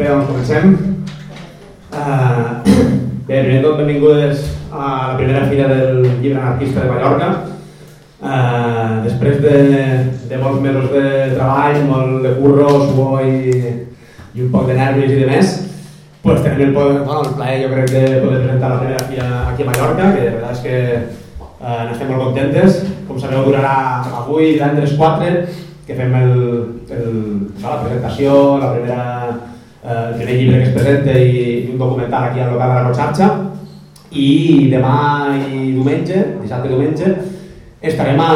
Bé, doncs comencem. Uh, bé, primer tot, benvingudes a la primera fira del llibre anarquista de Mallorca. Uh, després de, de molts mesos de treball, molt de curro, suor i, i un poc de nervis i de més, pues tenim el, bueno, el plaer, jo crec, de poder presentar la primera fira aquí a Mallorca, que de veritat és que uh, n'estem molt contentes. Com sabeu, durarà avui, divendres 4, que fem el, el, la presentació, la primera eh, el primer llibre que es presenta i, i un documental aquí al local de la Conxarxa i demà i diumenge, dissabte i diumenge, estarem a,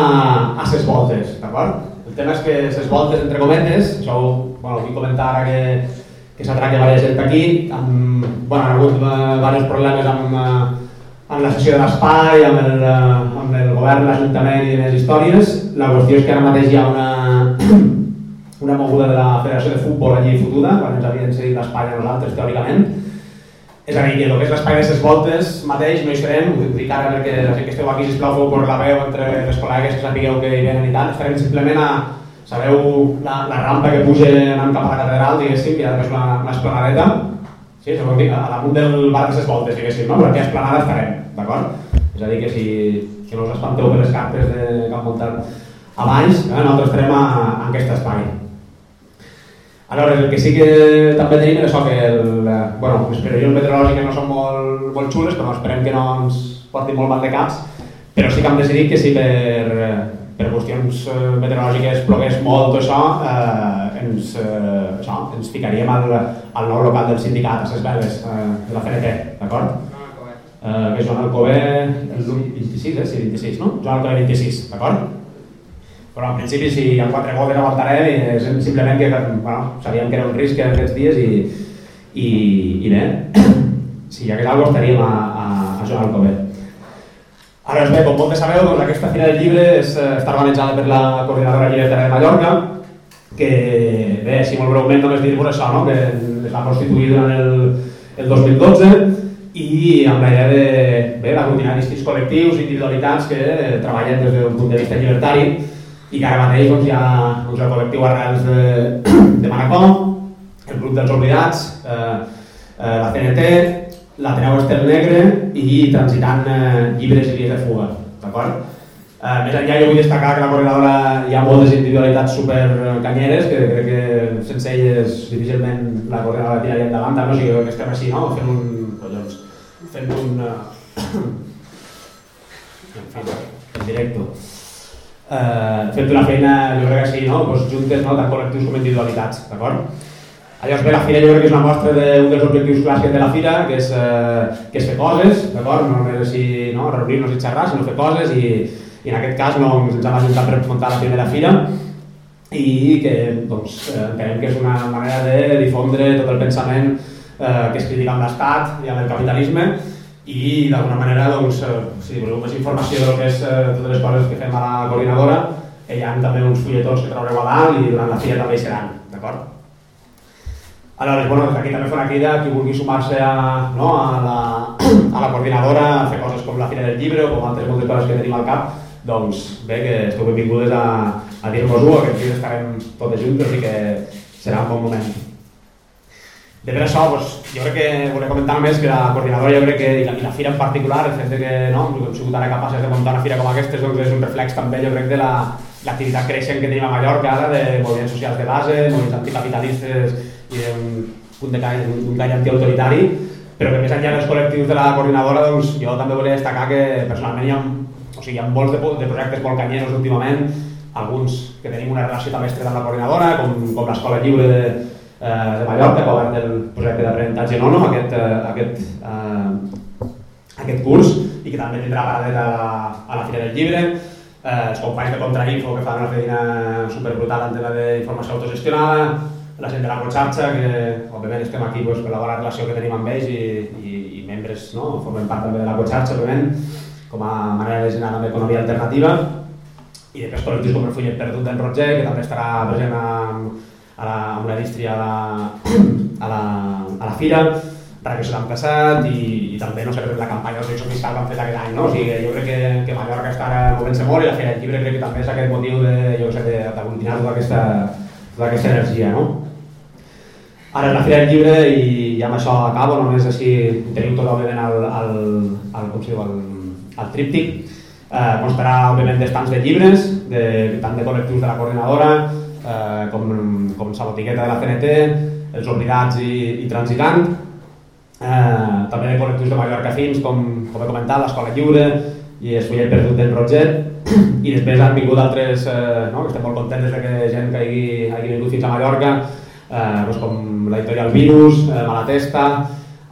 a ses voltes, d'acord? El tema és que ses voltes, entre cometes, això bueno, vull comentar ara que, que s'atraca diversa gent aquí, amb, bueno, han hagut diversos problemes amb, uh, amb la sessió de l'espai, amb, el, amb el govern, l'Ajuntament i les històries. La qüestió és que ara mateix hi ha una, una moguda de la Federació de Futbol allí fotuda, quan ens havien cedit l'espai a nosaltres, teòricament. És a dir, que el que és l'espai de ses voltes mateix no hi serem, ho dic ara perquè la gent que esteu aquí, sisplau, feu per la veu entre les col·legues que sapigueu que hi venen i tal, estarem simplement a, sabeu la, la rampa que puja anant cap a la catedral, diguéssim, que després una, una esplanadeta, sí, sabeu dir, a damunt del bar de ses voltes, diguéssim, no? però aquí a esplanada estarem, d'acord? És a dir, que si que no us espanteu per les cartes de que han muntat a baix, eh, nosaltres estarem a, a aquest espai. Aleshores, el que sí que també tenim és això que el, eh, bueno, les previsions meteorològiques no són molt, molt xules, però esperem que no ens portin molt mal de caps, però sí que hem decidit que si per, eh, per qüestions eh, meteorològiques plogués molt o això, eh, ens, eh, això, ens ficaríem al, al nou local del sindicat, a les veles eh, de la CNT, d'acord? Eh, que és Joan Alcobé, el 26, eh? Sí, 26, no? Joan Alcobé 26, d'acord? Però en principi si hi ha quatre gotes aguantarem i és simplement que bueno, sabíem que era un risc aquests dies i, i, i bé, si hi hagués alguna cosa estaríem a, a, a Joan Alcobé. Ara bé, com molts sabeu, doncs, aquesta Fira del Llibre és, eh, està organitzada per la Coordinadora Llibretera de Mallorca, que bé, si molt breument només dir-vos això, no? que es va constituir durant el, el 2012 i amb la idea de bé, aglutinar distints col·lectius i individualitats que eh, treballen des d'un punt de vista llibertari i que ara mateix doncs, hi ha doncs, el col·lectiu Arrels de, de Manacor, el grup dels oblidats, eh, eh, la CNT, l'Ateneu Estel Negre i transitant eh, llibres i vies de fuga. D'acord? Eh, més enllà jo vull destacar que la coordinadora hi ha moltes individualitats super canyeres que crec que sense elles difícilment la coordinadora tiraria endavant, no? o sigui que estem així, no? fent un, collons, fent un, uh, en fi, en directe eh, fent una feina, jo crec que sí, no? pues juntes no? tant col·lectius com individualitats, d'acord? Llavors bé, la fira jo crec que és una mostra d'un dels objectius clàssics de la fira, que és, eh, que és fer coses, d'acord? No només així, no? reunir-nos i xerrar, sinó fer coses i, i en aquest cas no, ens hem ajuntat per muntar la primera fira i que doncs, eh, entenem que és una manera de difondre tot el pensament eh, que es critica amb l'Estat i amb el capitalisme i d'alguna manera, doncs, eh, si voleu més informació del que és eh, totes les coses que fem a la coordinadora, hi ha també uns fulletons que trobareu a dalt i durant la fira també hi seran, d'acord? Aleshores, bueno, aquí també fa una crida qui vulgui sumar-se a, no, a, la, a la coordinadora, a fer coses com la Fira del Llibre o com altres moltes coses que tenim al cap, doncs bé, que esteu benvingudes a, a dir-nos-ho, aquest dia estarem totes juntes i que serà un bon moment. De per això, doncs, jo crec que volia comentar més que la coordinadora, jo crec que, i la, i la fira en particular, el fet que no, hem sigut ara capaces de muntar una fira com aquesta doncs és un reflex també, jo crec, de l'activitat la, creixent que tenim a Mallorca ara, de moviments socials de base, moviments anticapitalistes i d'un punt de caire, d'un caire antiautoritari, però que més enllà dels col·lectius de la coordinadora, doncs, jo també volia destacar que personalment hi ha, o sigui, hi ha molts de, de projectes molt canyeros últimament, alguns que tenim una relació també estreta amb la coordinadora, com, com l'Escola Lliure de, eh, de Mallorca, govern del projecte d'aprenentatge Nono, aquest, eh, aquest, eh, aquest curs, i que també tindrà paradet a la, a la Fira del Llibre, eh, els companys de Contrainfo que fan una feina superbrutal en tema d'informació autogestionada, la gent de la Conxarxa, que òbviament estem aquí doncs, per la bona relació que tenim amb ells i, i, i membres, no? formem part també de la Conxarxa, òbviament, com a manera de generar també economia alternativa, i després col·lectius com el Fullet Perdut d'en Roger, que també estarà present amb, a la, amb una distria a la, a la, a la fira, regressió l'any passat i, i també no sé, la campanya de secció fiscal que han fet aquest any. No? O sigui, jo crec que, que Mallorca està ara movent-se molt i la Fira del Llibre crec que també és aquest motiu de, jo sé, d'aglutinar tota aquesta, tota aquesta energia. No? Ara la Fira del Llibre i ja amb això acabo, només així teniu tot òbviament el, el, el, com diu, el, el tríptic. Eh, constarà òbviament d'estants de llibres, de, tant de col·lectius de la coordinadora eh, com, com sa botigueta de la CNT, els oblidats i, i transitant, eh, també de col·lectius de Mallorca fins, com, com he comentat, l'Escola Lliure i el Fuller Perdut del Roget, i després han vingut altres, eh, no, estem molt contents de que gent que hagi, hagi vingut fins a Mallorca, eh, doncs com l'editorial Virus, eh, Malatesta,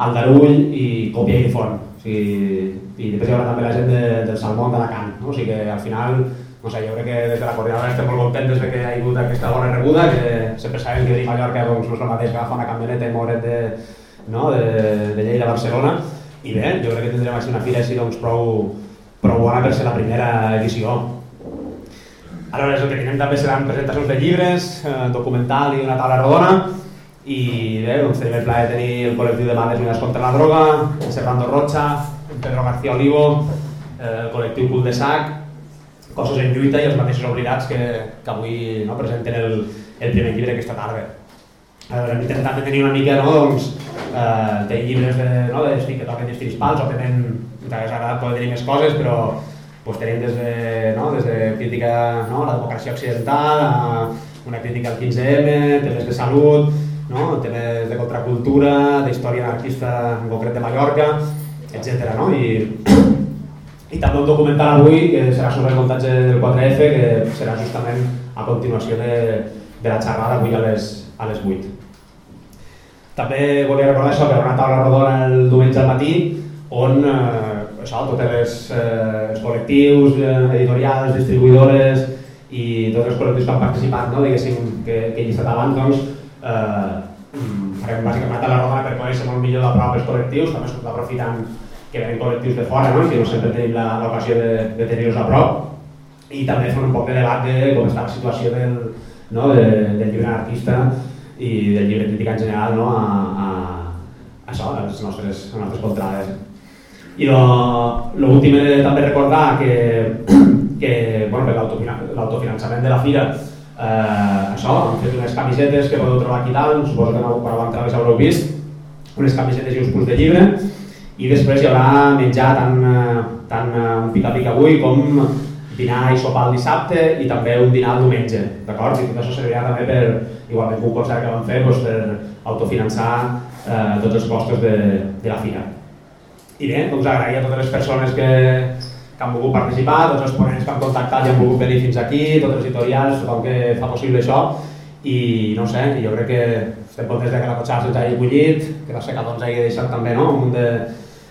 Aldarull i Còpia i Font. O sigui, I després hi haurà també la gent de, del Salmón d'Alacant. No? O sigui que al final, sé, jo crec que des de la coordinadora estem molt contents de que hi ha hagut aquesta bona rebuda, que sempre sabem que dir Mallorca doncs, no és el mateix agafar una camioneta i moure't de, no? de, de Lleida a Barcelona. I bé, jo crec que tindrem així una fira així doncs, prou, prou bona per ser la primera edició. Aleshores, el que tenim també seran presentacions de llibres, eh, documental i una taula rodona, i bé, doncs tenim el plaer de tenir el col·lectiu de Mades Unides contra la Droga, el Servando Rocha, Pedro García Olivo, eh, el col·lectiu Cul de Sac, Cossos en lluita i els mateixos oblidats que, que avui no, presenten el, el primer llibre aquesta tarda. Eh, intentem també tenir una mica, no, doncs, eh, de llibres de, no, de, que toquen destins pals, o tenen, ens hauria agradat poder tenir més coses, però pues tenim des de, no, des de crítica no, a la democràcia occidental, a una crítica al 15M, temes de salut, no, temes de contracultura, d'història anarquista en concret de Mallorca, etc. No? I, I també un documental avui que serà sobre el muntatge del 4F que serà justament a continuació de, de la xerrada avui a les, a les 8. També volia recordar això, que hi una taula rodona el diumenge al matí on eh, això, tots els, eh, els col·lectius, eh, editorials, distribuïdores i tots els col·lectius que han participat, no, diguéssim, que, que he llistat abans, doncs, eh, farem bàsicament a la roda per conèixer molt millor de prop els col·lectius, també estem aprofitant que venen col·lectius de fora, no? que no sempre tenim l'ocasió de, de tenir-los a prop, i també fer un poc de debat de com està la situació del, no, de, del llibre artista i del llibre crític en general no, a, a, a això, a les nostres, a les nostres contrades. I l'últim també recordar que, que bueno, l'autofinançament de la fira eh, això, hem fet unes camisetes que podeu trobar aquí dalt, suposo que quan ho les haureu vist, unes camisetes i uns punts de llibre i després hi haurà menjar tant, eh, tant eh, un pica-pica avui com dinar i sopar el dissabte i també un dinar el diumenge, d'acord? I tot això servirà també per, igualment que un concert que vam fer, doncs per autofinançar eh, tots els costos de, de la fira. I bé, doncs agrair a totes les persones que, que han volgut participar, tots els ponents que han contactat i han volgut venir fins aquí, tots els editorials, tothom que fa possible això, i no sé, jo crec que estem contents que la cotxada se'ns hagi collit, que la seca doncs hagi deixat també no? un de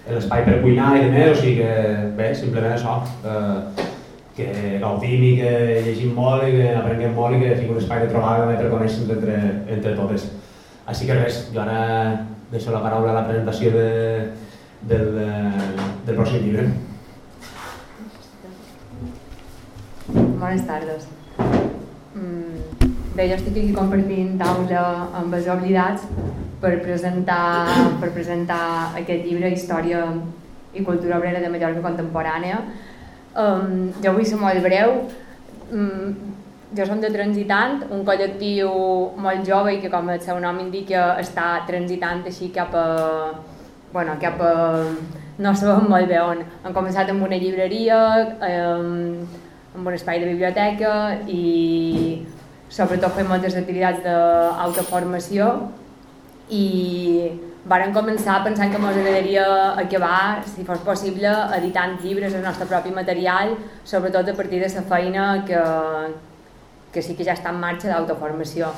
l'espai per cuinar i demés, o sigui que bé, simplement això, eh, que gaudim i que llegim molt i que aprenguem molt i que sigui un espai de trobada per conèixer-nos entre, entre totes. Així que res, jo ara deixo la paraula a la presentació de, del, del pròxim llibre. Bones tardes. Mm, bé, jo estic aquí compartint taula amb els oblidats per presentar, per presentar aquest llibre Història i cultura obrera de Mallorca contemporània. Um, jo vull ser molt breu. Um, jo som de Transitant, un col·lectiu molt jove i que com el seu nom indica està transitant així cap a bueno, cap a... no sabem molt bé on. Han començat amb una llibreria, eh, amb un espai de biblioteca i sobretot fem moltes activitats d'autoformació i varen començar pensant que ens agradaria acabar, si fos possible, editant llibres, el nostre propi material, sobretot a partir de la feina que, que sí que ja està en marxa d'autoformació.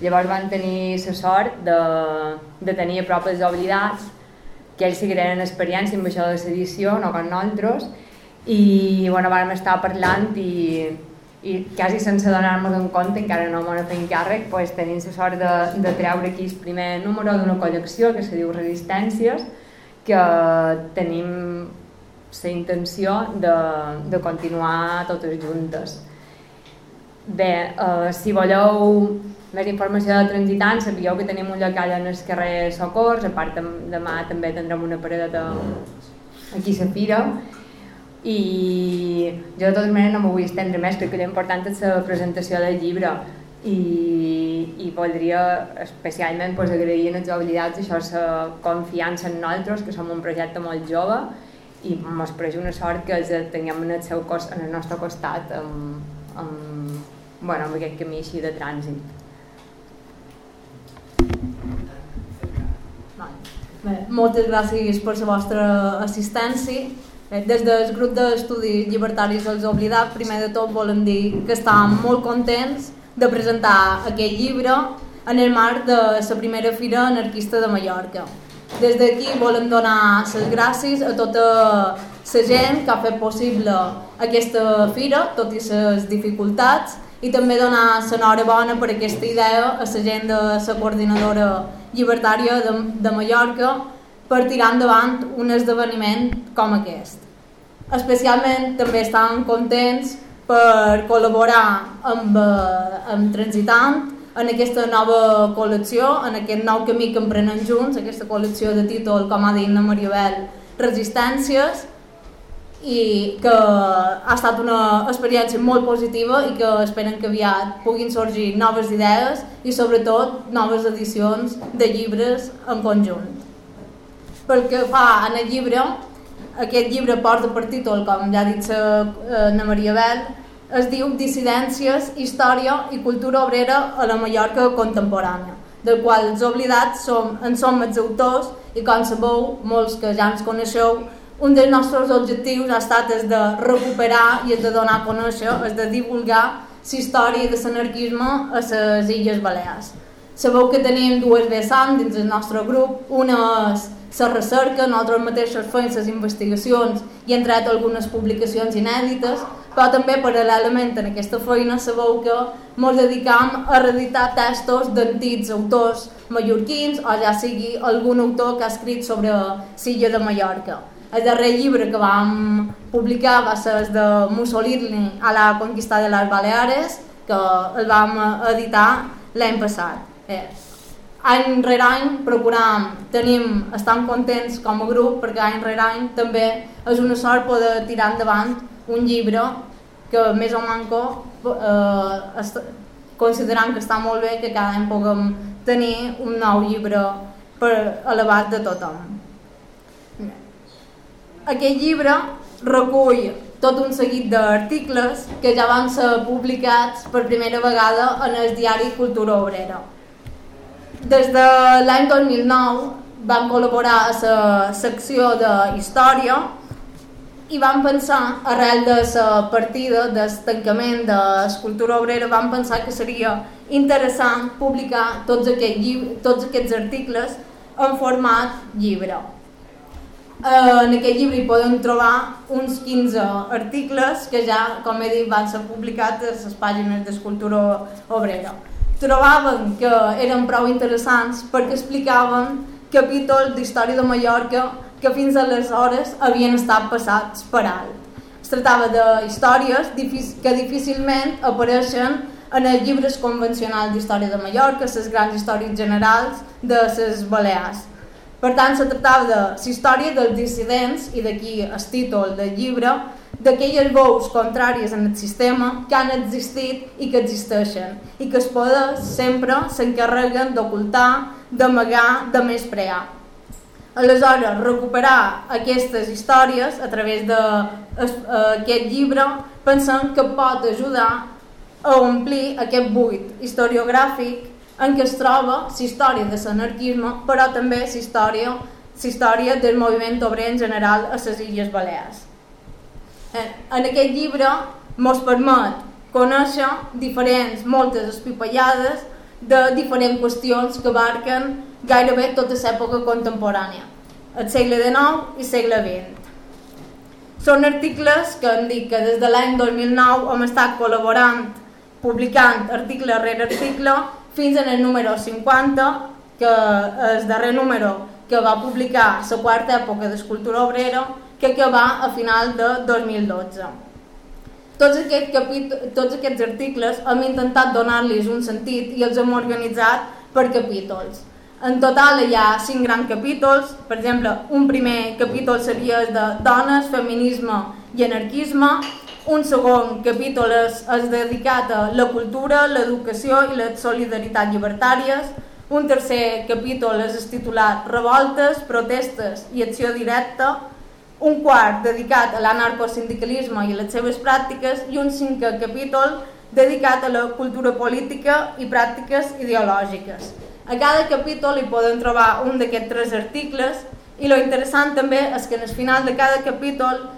Llavors van tenir la sort de, de tenir a prop els oblidats que ells sí que tenen experiència amb això de l'edició, no com nosaltres, i bueno, vam estar parlant i, i quasi sense donar-nos en compte, encara no m'ho fet càrrec, pues, tenim la sort de, de treure aquí el primer número d'una col·lecció que se diu Resistències, que tenim la intenció de, de continuar totes juntes. Bé, eh, si voleu més informació de transitants, sabíeu que tenim un local en el carrer Socors, a part demà també tindrem una paradeta aquí a la fira, i jo de totes maneres no m'ho vull estendre més perquè l'important és la presentació del llibre i, i voldria especialment pues, agrair als oblidats això, la confiança en nosaltres, que som un projecte molt jove i ens pareix una sort que els tinguem en el, seu cos, en el nostre costat amb, amb, bueno, amb aquest camí així de trànsit. Bé, moltes gràcies per la vostra assistència. Des del grup d'estudis llibertaris dels oblidats, primer de tot volem dir que estem molt contents de presentar aquest llibre en el marc de la primera Fira Anarquista de Mallorca. Des d'aquí volem donar les gràcies a tota la gent que ha fet possible aquesta fira, tot i les dificultats, i també donar l'enhorabona per aquesta idea a la gent de la coordinadora llibertària de, de Mallorca per tirar endavant un esdeveniment com aquest. Especialment també estan contents per col·laborar amb, eh, amb Transitant en aquesta nova col·lecció, en aquest nou camí que emprenem junts, aquesta col·lecció de títol, com ha dit la Maribel, Resistències, i que ha estat una experiència molt positiva i que esperen que aviat puguin sorgir noves idees i sobretot noves edicions de llibres en conjunt. Pel que fa en el llibre, aquest llibre porta per títol, com ja ha dit la Maria Bel, es diu Dissidències, Història i Cultura Obrera a la Mallorca contemporània, del qual els oblidats som, en som els autors i com sabeu, molts que ja ens coneixeu, un dels nostres objectius ha estat és de recuperar i de donar a conèixer, és de divulgar la història de l'anarquisme a les Illes Balears. Sabeu que tenim dues vessants dins el nostre grup, una és la recerca, nosaltres mateixos fem les investigacions i hem tret algunes publicacions inèdites, però també paral·lelament en aquesta feina sabeu que ens dedicam a reeditar textos d'antics autors mallorquins o ja sigui algun autor que ha escrit sobre Silla de Mallorca. El darrer llibre que vam publicar va ser el de Mussolini a la conquista de les Baleares, que el vam editar l'any passat. Eh, any rere any procuram, tenim, estem contents com a grup perquè any rere any també és una sort poder tirar endavant un llibre que més o manco eh, considerant que està molt bé que cada any puguem tenir un nou llibre per a l'abast de tothom. Aquest llibre recull tot un seguit d'articles que ja van ser publicats per primera vegada en el diari Cultura Obrera. Des de l'any 2009 vam col·laborar a la secció de història i vam pensar, arrel de la partida del tancament de l'escultura obrera, vam pensar que seria interessant publicar tots, aquest tots aquests articles en format llibre. En aquest llibre hi podem trobar uns 15 articles que ja, com he dit, van ser publicats a les pàgines d'escultura obrera. Trobàvem que eren prou interessants perquè explicaven capítols d'història de Mallorca que fins aleshores havien estat passats per alt. Es tractava de històries que difícilment apareixen en els llibres convencionals d'història de Mallorca, les grans històries generals de les Balears. Per tant, se tractava de la història dels dissidents, i d'aquí el títol del llibre, d'aquelles veus contràries en el sistema que han existit i que existeixen, i que es poden sempre s'encarreguen d'ocultar, d'amagar, de menysprear. Aleshores, recuperar aquestes històries a través d'aquest llibre pensem que pot ajudar a omplir aquest buit historiogràfic en què es troba la història de l'anarquisme, però també la història, història del moviment obrer en general a les Illes Balears. En aquest llibre ens permet conèixer diferents, moltes espipallades de diferents qüestions que abarquen gairebé tota l'època contemporània, el segle XIX i segle XX. Són articles que han dit que des de l'any 2009 hem estat col·laborant, publicant article rere article, fins en el número 50, que és el darrer número que va publicar la quarta època d'escultura obrera, que acaba a final de 2012. Tots, aquest tots aquests articles hem intentat donar-los un sentit i els hem organitzat per capítols. En total hi ha cinc grans capítols, per exemple, un primer capítol seria de dones, feminisme i anarquisme, un segon capítol és, és dedicat a la cultura, l'educació i la solidaritat llibertàries, un tercer capítol és titulat Revoltes, protestes i acció directa, un quart dedicat a l'anarcosindicalisme i les seves pràctiques i un cinquè capítol dedicat a la cultura política i pràctiques ideològiques. A cada capítol hi poden trobar un d'aquests tres articles i lo interessant també és que en el final de cada capítol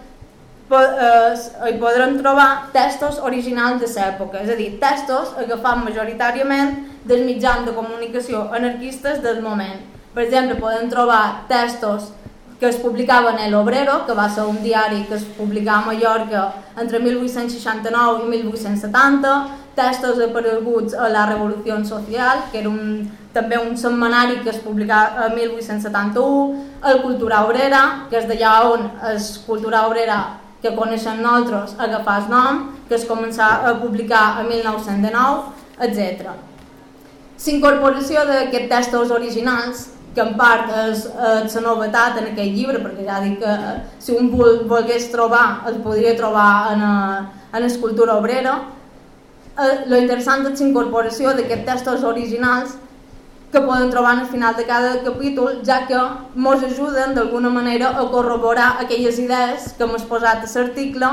hi podrem trobar textos originals de l'època, és a dir, textos agafats majoritàriament dels mitjans de comunicació anarquistes del moment. Per exemple, podem trobar textos que es publicava en El Obrero, que va ser un diari que es publicava a Mallorca entre 1869 i 1870, textos apareguts a la Revolució Social, que era un, també un setmanari que es publicava a 1871, el Cultura Obrera, que és d'allà on és Cultura Obrera que coneixem nosaltres agafar el nom, que es començà a publicar a 1909, etc. S'incorporació d'aquests textos originals que en part és, és la novetat en aquest llibre, perquè ja dic que eh, si un vol, volgués trobar, el podria trobar en, a, eh, en escultura obrera. Eh, lo interessant és l'incorporació d'aquests textos originals que poden trobar al final de cada capítol, ja que ens ajuden d'alguna manera a corroborar aquelles idees que hem exposat a l'article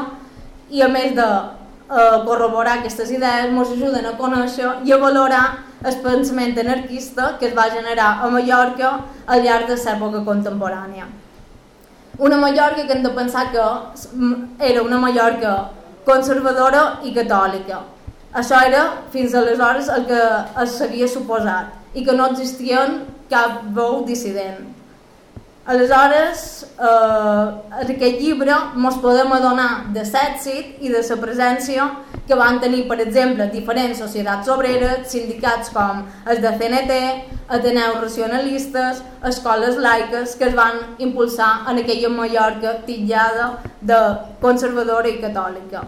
i a més de eh, corroborar aquestes idees ens ajuden a conèixer i a valorar el pensament anarquista que es va generar a Mallorca al llarg de l'època contemporània. Una Mallorca que hem de pensar que era una Mallorca conservadora i catòlica. Això era fins aleshores el que es s'havia suposat i que no existien cap veu dissident. Aleshores, eh, en aquest llibre ens podem adonar de l'èxit i de la presència que van tenir, per exemple, diferents societats obreres, sindicats com els de CNT, Ateneus racionalistes, escoles laiques que es van impulsar en aquella Mallorca titllada de conservadora i catòlica.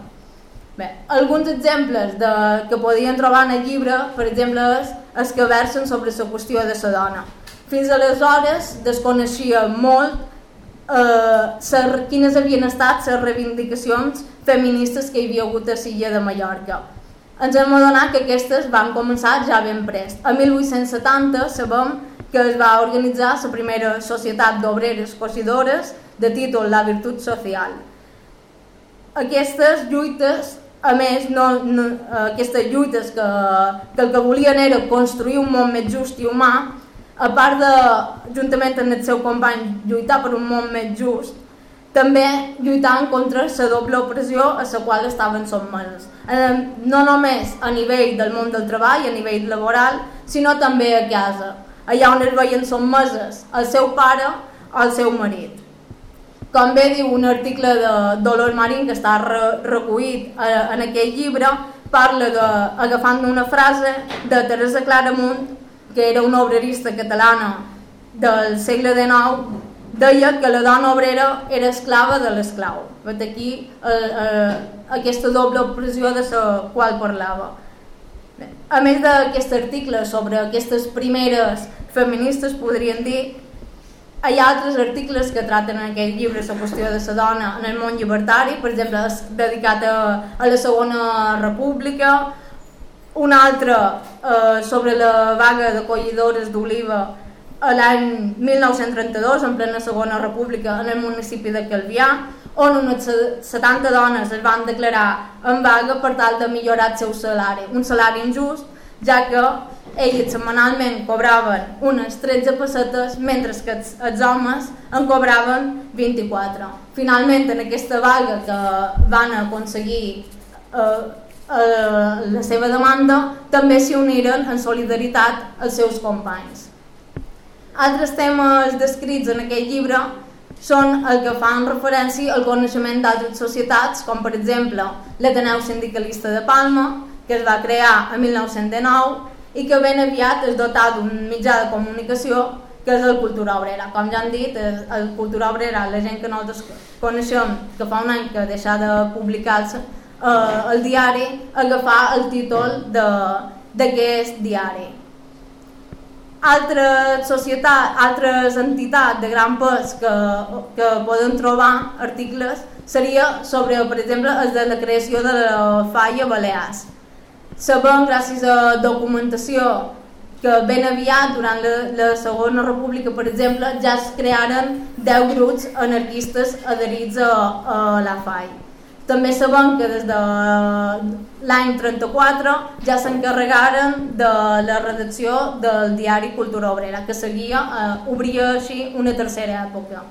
Bé, alguns exemples de, que podien trobar en el llibre, per exemple, és els que versen sobre la qüestió de la dona. Fins aleshores desconeixia molt eh, ser, quines havien estat les reivindicacions feministes que hi havia hagut a l'illa de Mallorca. Ens hem adonat que aquestes van començar ja ben prest. A 1870 sabem que es va organitzar la primera societat d'obreres cosidores de títol La Virtut Social. Aquestes lluites, a més, no, no, aquestes lluites que, que el que volien era construir un món més just i humà, a part de, juntament amb el seu company, lluitar per un món més just, també lluitant contra la doble opressió a la qual estaven sotmeses. No només a nivell del món del treball, a nivell laboral, sinó també a casa, allà on es veien sotmeses el seu pare o el seu marit. Com bé diu un article de Dolors Marín que està re recollit eh, en aquest llibre, parla de, agafant una frase de Teresa Claramunt que era una obrerista catalana del segle XIX, deia que la dona obrera era esclava de l'esclau. Vet aquí eh, eh, aquesta doble opressió de la qual parlava. A més d'aquest article sobre aquestes primeres feministes, podríem dir, hi ha altres articles que traten en aquest llibre la qüestió de la dona en el món llibertari, per exemple, dedicat a, a la Segona República, un altre eh, sobre la vaga de collidores d'oliva l'any 1932, en plena Segona República, en el municipi de Calvià, on unes 70 dones es van declarar en vaga per tal de millorar el seu salari. Un salari injust, ja que elles setmanalment cobraven unes 13 pessetes, mentre que els, els homes en cobraven 24. Finalment, en aquesta vaga que van aconseguir eh, eh, la seva demanda, també s'hi uniren en solidaritat els seus companys. Altres temes descrits en aquest llibre són el que fan referència al coneixement d'altres societats, com per exemple l'Ateneu Sindicalista de Palma, que es va crear en 1909 i que ben aviat es dotat d'un mitjà de comunicació que és el Cultura Obrera. Com ja han dit, el Cultura Obrera, la gent que nosaltres coneixem, que fa un any que deixa de publicar-se, eh, el diari agafar el títol d'aquest diari. Altres societats, altres entitats de gran pes que, que poden trobar articles seria sobre, per exemple, el de la creació de la falla Balears. Sabem, gràcies a documentació, que ben aviat, durant la, la Segona República, per exemple, ja es crearen 10 grups anarquistes adherits a, a la FAI. També sabem que des de l'any 34 ja s'encarregaren de la redacció del diari Cultura Obrera, que seguia, eh, obria així una tercera època.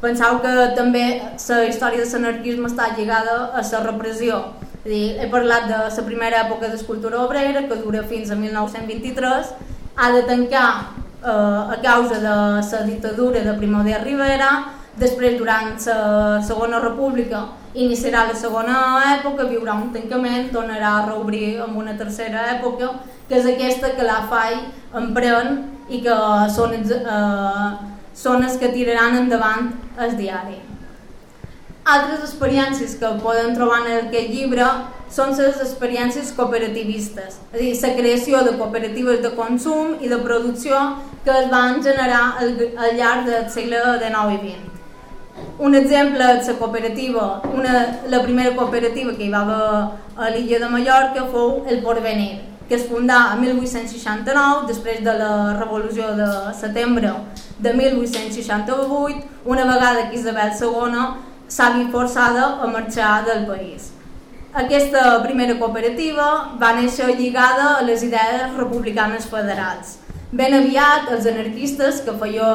Pensau que també la història de l'anarquisme està lligada a la repressió. És dir, he parlat de la primera època d'escultura obrera, que dura fins a 1923, ha de tancar eh, a causa de la dictadura de Primo de Rivera, després durant la segona república iniciarà la segona època, viurà un tancament, tornarà a reobrir amb una tercera època, que és aquesta que la FAI empren i que són eh, són els que tiraran endavant el diari. Altres experiències que poden trobar en aquest llibre són les experiències cooperativistes, és a dir, la creació de cooperatives de consum i de producció que es van generar al, al llarg del segle XIX i XX. Un exemple és la cooperativa, una, la primera cooperativa que hi va haver a l'illa de Mallorca fou el Porvenir, que es fundà en 1869, després de la revolució de setembre de 1868, una vegada que Isabel II s'ha vist forçada a marxar del país. Aquesta primera cooperativa va néixer lligada a les idees republicanes federals. Ben aviat, els anarquistes, que feia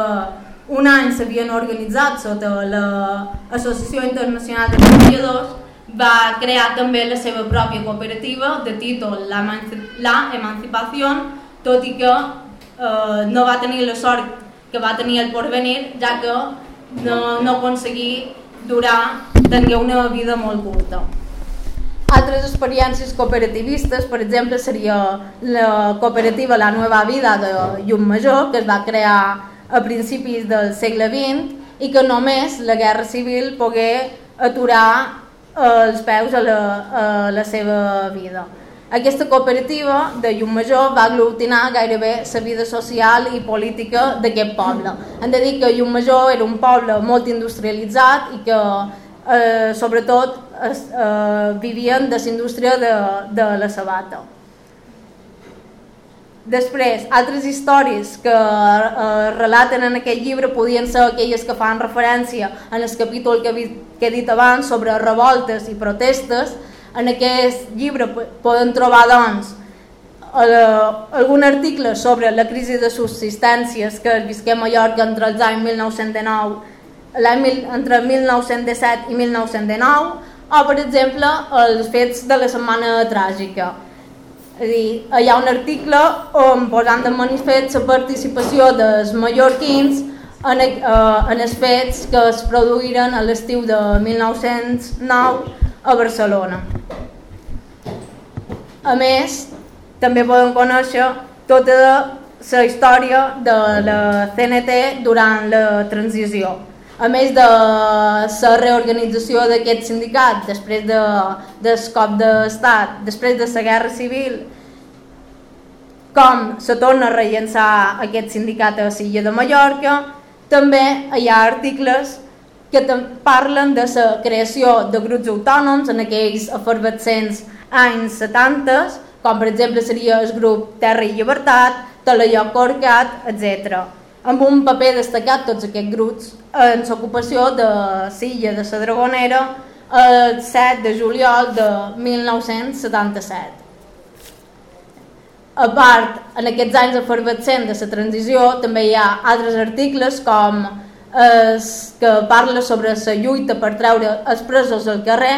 un any s'havien organitzat sota l'Associació Internacional de Treballadors, va crear també la seva pròpia cooperativa de títol La Emancipació, tot i que eh, no va tenir la sort que va tenir el porvenir, ja que no, no aconseguí durar, tenir una vida molt curta. Altres experiències cooperativistes, per exemple, seria la cooperativa La Nueva Vida de Llum Major, que es va crear a principis del segle XX i que només la Guerra Civil pogué aturar els peus a la, a la seva vida. Aquesta cooperativa de Major va aglutinar gairebé la vida social i política d'aquest poble. Hem de dir que Major era un poble molt industrialitzat i que eh, sobretot es, eh, vivien de la indústria de, de la sabata. Després, altres històries que eh, relaten en aquest llibre podien ser aquelles que fan referència en el capítol que, que he dit abans sobre revoltes i protestes, en aquest llibre poden trobar doncs, algun article sobre la crisi de subsistències que visqué a Mallorca entre els anys 1909 entre 1917 i 1919 o per exemple els fets de la setmana tràgica és dir, hi ha un article on posant de manifest la participació dels mallorquins en, eh, en els fets que es produïren a l'estiu de 1909 a Barcelona. A més, també poden conèixer tota la història de la CNT durant la transició. A més de la reorganització d'aquest sindicat després de, del cop d'estat, després de la guerra civil, com se torna a rellençar aquest sindicat a Silla de Mallorca, també hi ha articles que parlen de la creació de grups autònoms en aquells efervescents anys 70, com per exemple seria el grup Terra i Llibertat, Talalló Corcat, etc. Amb un paper destacat tots aquests grups en l'ocupació de Silla de la Dragonera el 7 de juliol de 1977. A part, en aquests anys efervescents de la transició també hi ha altres articles com es, que parla sobre la lluita per treure els presos al carrer,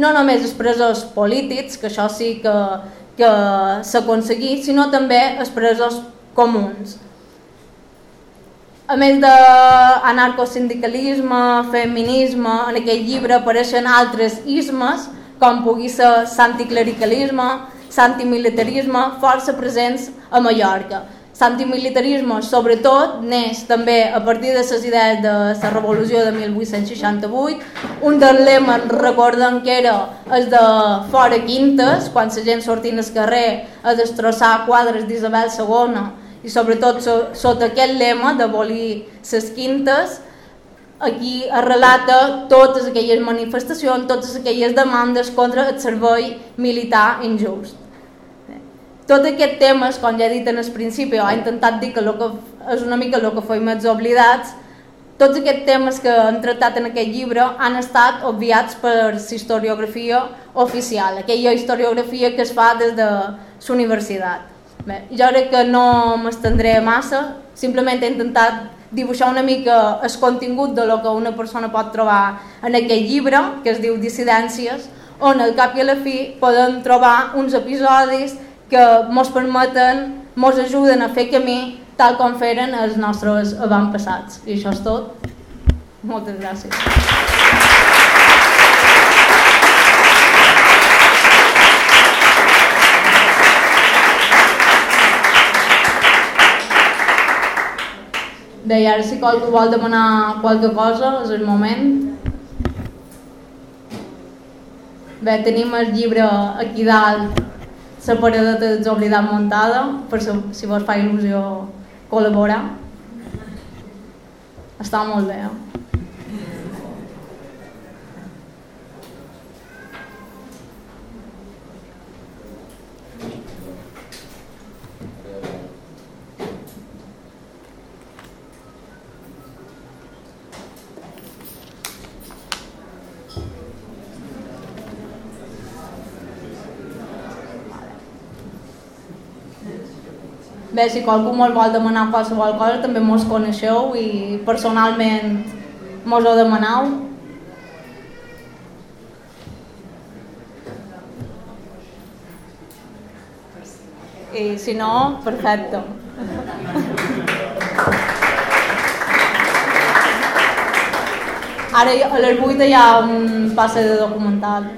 no només els presos polítics, que això sí que, que s'ha aconseguit, sinó també els presos comuns. A més d'anarcosindicalisme, feminisme, en aquest llibre apareixen altres ismes, com pugui ser l'anticlericalisme, l'antimilitarisme, força presents a Mallorca L'antimilitarisme, sobretot, neix també a partir de les idees de la revolució de 1868. Un dels lemes, recorden que era el de fora quintes, quan la gent sortint al carrer a destrossar quadres d'Isabel II, i sobretot sota aquest lema d'abolir les quintes, aquí es relata totes aquelles manifestacions, totes aquelles demandes contra el servei militar injust. Tot aquest temes, com ja he dit en el principi, o he intentat dir que, que és una mica el que feim els oblidats, tots aquests temes que han tractat en aquest llibre han estat obviats per la historiografia oficial, aquella historiografia que es fa des de la universitat. Bé, jo crec que no m'estendré massa, simplement he intentat dibuixar una mica el contingut de lo que una persona pot trobar en aquest llibre, que es diu Dissidències, on al cap i a la fi poden trobar uns episodis que ens permeten, ens ajuden a fer camí tal com feren els nostres avantpassats. I això és tot. Moltes gràcies. I ara si qualcú vol demanar qualque cosa, és el moment. Bé, tenim el llibre aquí dalt, la paradeta dels oblidat muntada, per si vos fa il·lusió col·laborar. Està molt bé, eh? Bé, si qualcú molt vol demanar qualsevol cosa, també mos coneixeu i personalment mos ho demaneu. I si no, perfecte. Ara a les 8 hi ha un passe de documental.